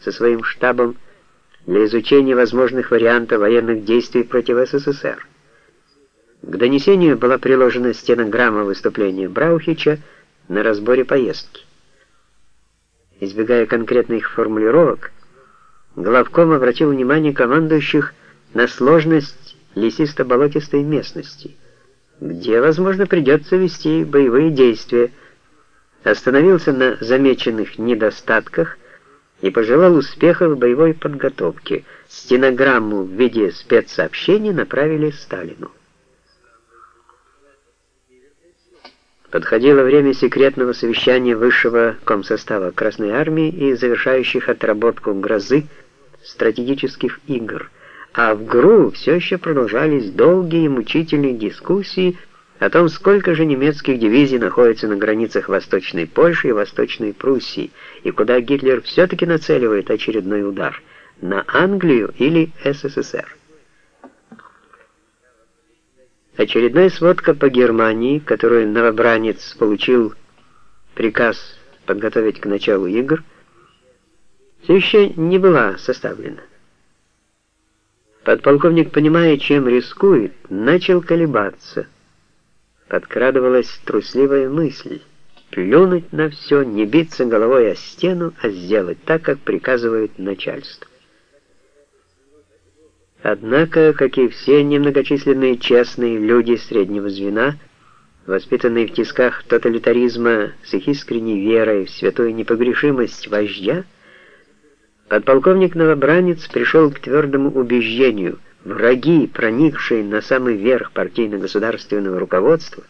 со своим штабом для изучения возможных вариантов военных действий против СССР. К донесению была приложена стенограмма выступления Браухича на разборе поездки. Избегая конкретных формулировок, главком обратил внимание командующих на сложность лесисто-болотистой местности, где, возможно, придется вести боевые действия, остановился на замеченных недостатках и пожелал успехов в боевой подготовке. Стенограмму в виде спецсообщения направили Сталину. Подходило время секретного совещания высшего комсостава Красной Армии и завершающих отработку «Грозы» стратегических игр, а в ГРУ все еще продолжались долгие мучительные дискуссии о том, сколько же немецких дивизий находится на границах Восточной Польши и Восточной Пруссии, и куда Гитлер все-таки нацеливает очередной удар – на Англию или СССР. Очередная сводка по Германии, которую новобранец получил приказ подготовить к началу игр, все еще не была составлена. Подполковник, понимая, чем рискует, начал колебаться. Подкрадывалась трусливая мысль плюнуть на все, не биться головой о стену, а сделать так, как приказывает начальство. Однако, как и все немногочисленные честные люди среднего звена, воспитанные в тисках тоталитаризма с их искренней верой в святую непогрешимость вождя, подполковник-новобранец пришел к твердому убеждению, враги, проникшие на самый верх партийно-государственного руководства,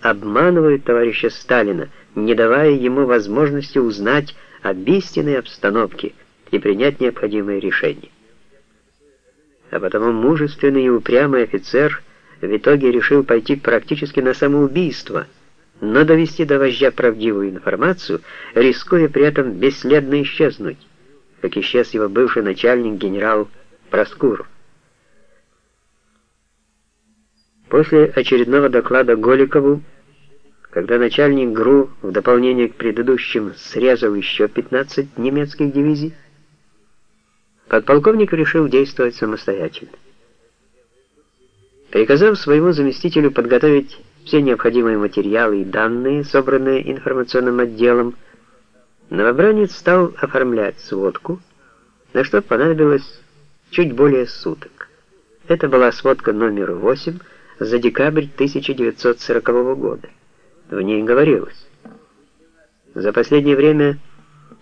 обманывают товарища Сталина, не давая ему возможности узнать об истинной обстановке и принять необходимые решения а потому мужественный и упрямый офицер в итоге решил пойти практически на самоубийство, но довести до вождя правдивую информацию, рискуя при этом бесследно исчезнуть, как исчез его бывший начальник генерал Проскуров. После очередного доклада Голикову, когда начальник ГРУ в дополнение к предыдущим срезал еще 15 немецких дивизий, подполковник решил действовать самостоятельно. Приказав своему заместителю подготовить все необходимые материалы и данные, собранные информационным отделом, новобранец стал оформлять сводку, на что понадобилось чуть более суток. Это была сводка номер 8 за декабрь 1940 года. В ней говорилось: За последнее время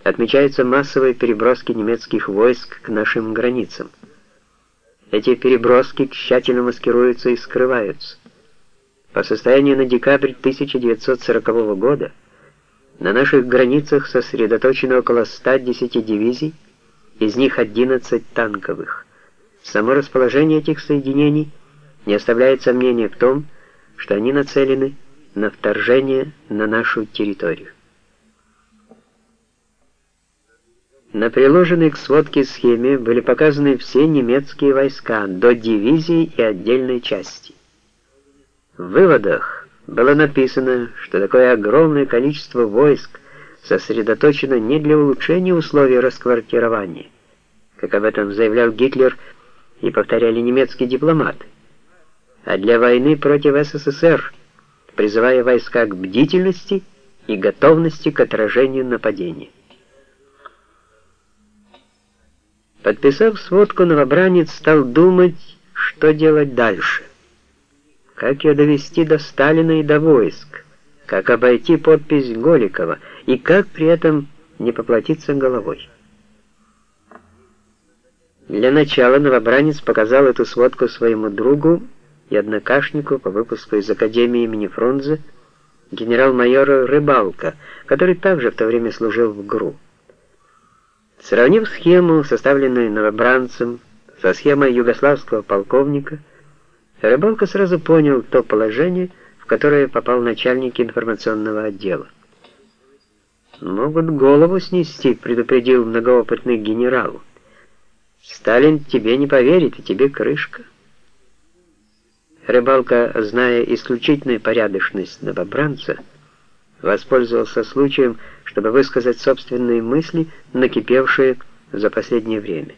отмечаются массовые переброски немецких войск к нашим границам. Эти переброски тщательно маскируются и скрываются. По состоянию на декабрь 1940 года на наших границах сосредоточено около 110 дивизий, из них 11 танковых. Само расположение этих соединений не оставляет сомнения в том, что они нацелены на вторжение на нашу территорию. На приложенной к сводке схеме были показаны все немецкие войска до дивизии и отдельной части. В выводах было написано, что такое огромное количество войск сосредоточено не для улучшения условий расквартирования, как об этом заявлял Гитлер и повторяли немецкие дипломаты, а для войны против СССР, призывая войска к бдительности и готовности к отражению нападения. Подписав сводку, новобранец стал думать, что делать дальше. Как ее довести до Сталина и до войск, как обойти подпись Голикова и как при этом не поплатиться головой. Для начала новобранец показал эту сводку своему другу и однокашнику по выпуску из Академии имени Фрунзе, генерал-майору Рыбалка, который также в то время служил в ГРУ. Сравнив схему, составленную новобранцем, со схемой югославского полковника, Рыбалка сразу понял то положение, в которое попал начальник информационного отдела. «Могут голову снести», — предупредил многоопытный генерал. «Сталин тебе не поверит, и тебе крышка». Рыбалка, зная исключительную порядочность новобранца, воспользовался случаем, чтобы высказать собственные мысли, накипевшие за последнее время.